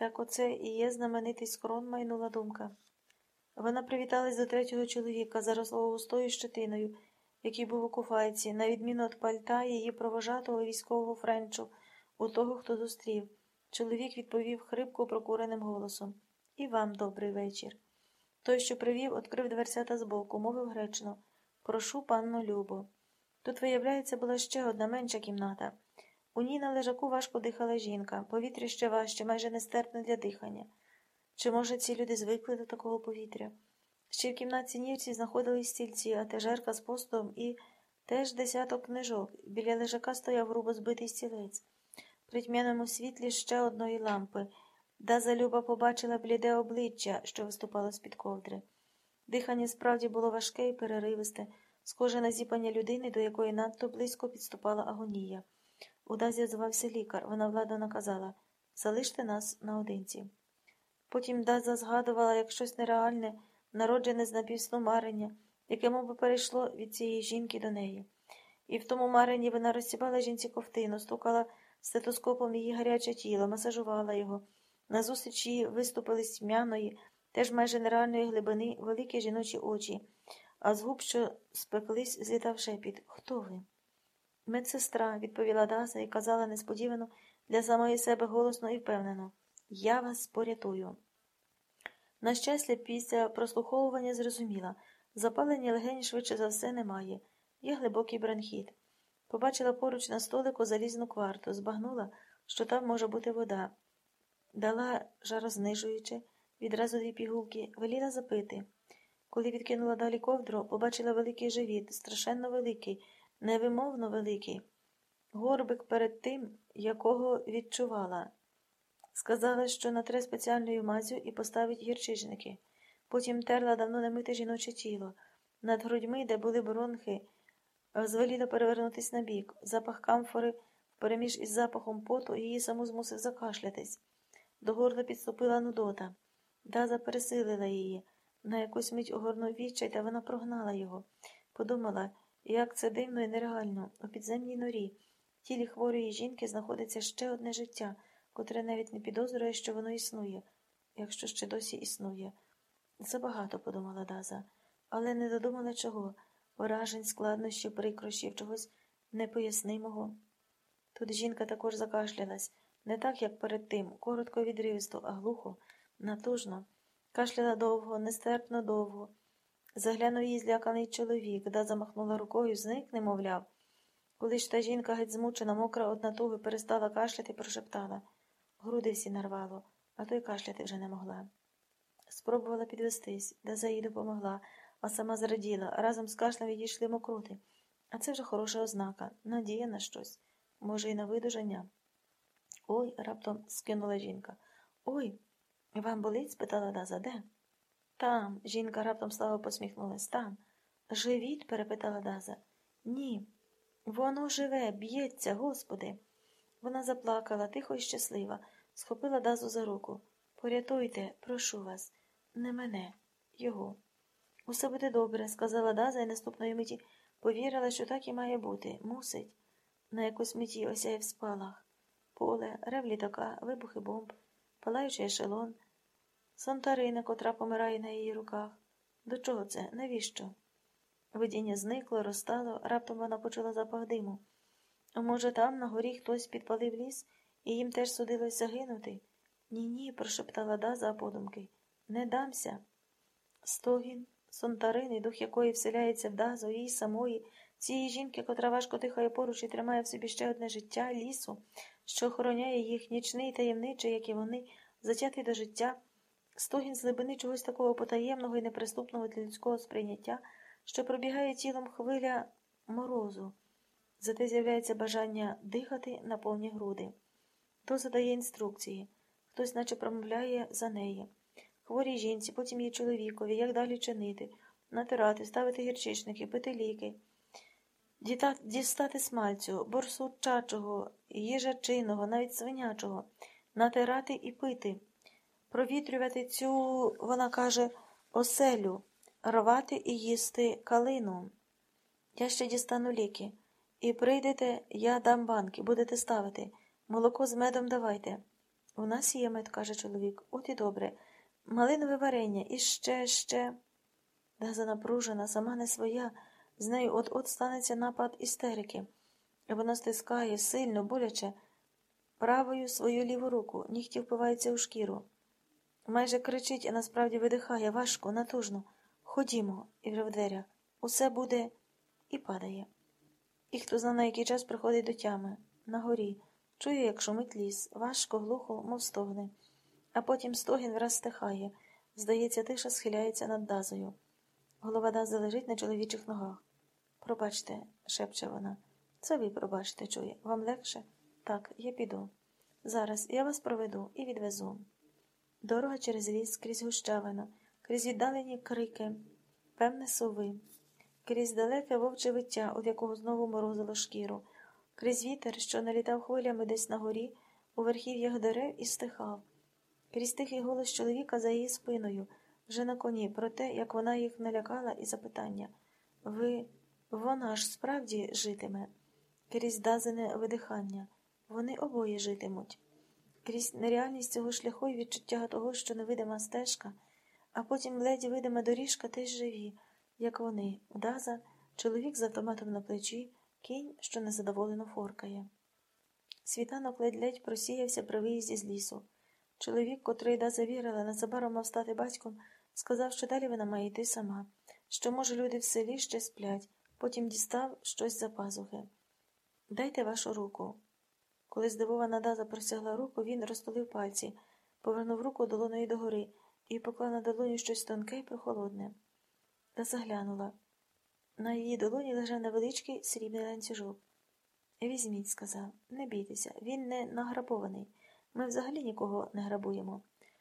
Так оце і є знаменитий скрон, майнула думка. Вона привіталась до третього чоловіка, зарослого густою щетиною, який був у куфайці, на відміну від пальта її провожатого військового френчу, у того, хто зустрів. Чоловік відповів хрипко прокуреним голосом І вам добрий вечір. Той, що привів, відкрив дверцята збоку, мовив гречно Прошу, панно Любо. Тут, виявляється, була ще одна менша кімната. У ній на лежаку важко дихала жінка, повітря ще важче, майже нестерпне для дихання. Чи, може, ці люди звикли до такого повітря? Ще в кімнатці нівці знаходились стільці, а тежерка з постом і теж десяток книжок. Біля лежака стояв грубо збитий стілець. При тьмяному світлі ще одної лампи. Даза Люба побачила бліде обличчя, що виступало з-під ковдри. Дихання справді було важке і переривисте, схоже на зіпання людини, до якої надто близько підступала агонія. У Дазі звався лікар. Вона владно наказала залиште нас наодинці. Потім Даза згадувала як щось нереальне, народжене з напівсну марення, яке мов би, перейшло від цієї жінки до неї. І в тому маренні вона розсібала жінці ковтину, стукала стетоскопом її гаряче тіло, масажувала його. Назустріч її виступили з тьмяної, теж майже нереальної глибини великі жіночі очі, а з губ, що спеклись, злітав шепіт Хто ви? Медсестра, відповіла Даза і казала несподівано для самої себе голосно і впевнено Я вас порятую. На щастя, після прослуховування зрозуміла запалення легень швидше за все немає, є глибокий бронхіт. Побачила поруч на столику залізну кварту, збагнула, що там може бути вода. Дала жарознижуючи, відразу дві пігулки, веліла запити. Коли відкинула далі ковдру, побачила великий живіт, страшенно великий, невимовно великий. Горбик перед тим, якого відчувала. Сказала, що натре спеціальною мазю і поставить гірчичники. Потім терла давно немите жіноче тіло. Над грудьми, де були бронхи, звеліла перевернутись на бік. Запах камфори переміж із запахом поту її саму змусив закашлятись. До горла підступила нудота. Даза пересилила її. На якусь мить огорнув відчай, та вона прогнала його. Подумала, як це дивно і нереально. У підземній норі, в тілі хворої жінки знаходиться ще одне життя, котре навіть не підозрює, що воно існує, якщо ще досі існує. Забагато, подумала Даза, але не додумала чого вражень, складнощів, прикрощів, чогось непояснимого. Тут жінка також закашлялась, не так, як перед тим, коротко відривисто, а глухо, натужно. Кашляла довго, нестерпно довго. Заглянув її зляканий чоловік, да замахнула рукою, зникне, мовляв. Коли ж та жінка геть змучена, мокра од натуги, перестала кашляти, прошептала. Груди всі нарвало, а то й кашляти вже не могла. Спробувала підвестись, да їй допомогла, а сама зраділа, разом з кашлем відійшли мокроти. А це вже хороша ознака, надія на щось, може, і на видужання. Ой, раптом скинула жінка. Ой, вам болить? спитала Даза. Де? Там. Жінка раптом слава посміхнулась. Там. Живіт? перепитала Даза. Ні. Воно живе, б'ється, господи. Вона заплакала, тихо і щаслива, схопила Дазу за руку. Порятуйте, прошу вас, не мене, його. Усе буде добре, сказала Даза і наступної миті повірила, що так і має бути. Мусить. На якусь миті осяяв спалах. Поле, рев літака, вибухи бомб, палаючий ешелон, Сантарина, котра помирає на її руках. До чого це? Навіщо? Видіння зникло, розстало, раптом вона почула запах диму. Може, там на горі хтось підпалив ліс, і їм теж судилось загинути? Ні, ні, прошептала Даза подумки. Не дамся. Стогін, Сонтарини, дух якої вселяється в Дазу, її самої, цієї жінки, котра важко дихає поруч і тримає в собі ще одне життя лісу, що охороняє їх нічний таємничий, як і вони, затятий до життя, стогін з глибини чогось такого потаємного і неприступного для людського сприйняття, що пробігає тілом хвиля морозу. Зате з'являється бажання дихати на повні груди. Хто задає інструкції, хтось, наче промовляє за неї. Хворій жінці, потім її чоловікові, як далі чинити, натирати, ставити гірчичники, пити ліки, дістати смальцю, борсучачого, їжачиного, навіть свинячого, натирати і пити, провітрювати цю, вона каже, оселю, рвати і їсти калину. Я ще дістану ліки. І прийдете, я дам банки, будете ставити. Молоко з медом давайте. У нас є мед, каже чоловік. От і добре. Малинове варення, і ще, ще. Даза напружена, сама не своя, з нею от-от станеться напад істерики. І вона стискає сильно, боляче, правою свою ліву руку, нігті впиваються у шкіру. Майже кричить, а насправді видихає важко, натужно. Ходімо, і вже в дверях. Усе буде і падає. І хто знає, на який час приходить до тями. На горі. Чує, як шумить ліс, важко, глухо, мов стогне. А потім стогін враз стихає. Здається, тиша схиляється над дазою. Голова Дази лежить на чоловічих ногах. Пробачте, шепче вона. Це ви пробачте, чує. Вам легше? Так, я піду. Зараз я вас проведу і відвезу. Дорога через ліс, крізь гущавину, крізь віддалені крики, певне сови, крізь далеке вовче виття, від якого знову морозило шкіру, крізь вітер, що налітав хвилями десь на горі, у верхів'ях дерев і стихав, крізь тихий голос чоловіка за її спиною, вже на коні, про те, як вона їх налякала, і запитання Ви, вона ж справді житиме, крізь дазене видихання, вони обоє житимуть крізь нереальність цього шляху і відчуття того, що невидима стежка, а потім ледь видима доріжка теж живі, як вони, Даза, чоловік з автоматом на плечі, кінь, що незадоволено форкає. Світанок ледь-ледь просіявся при виїзді з лісу. Чоловік, котрий Даза вірила, незабаром мав стати батьком, сказав, що далі вона має йти сама, що, може, люди в селі ще сплять, потім дістав щось за пазухи. Дайте вашу руку. Коли здивована Даза простягла руку, він розтулив пальці, повернув руку долоною догори і поклав на долоню щось тонке і прохолодне. Даза глянула. На її долоні лежав невеличкий срібний ланцюжок. Візьміть, сказав, не бійтеся, він не награбований. Ми взагалі нікого не грабуємо.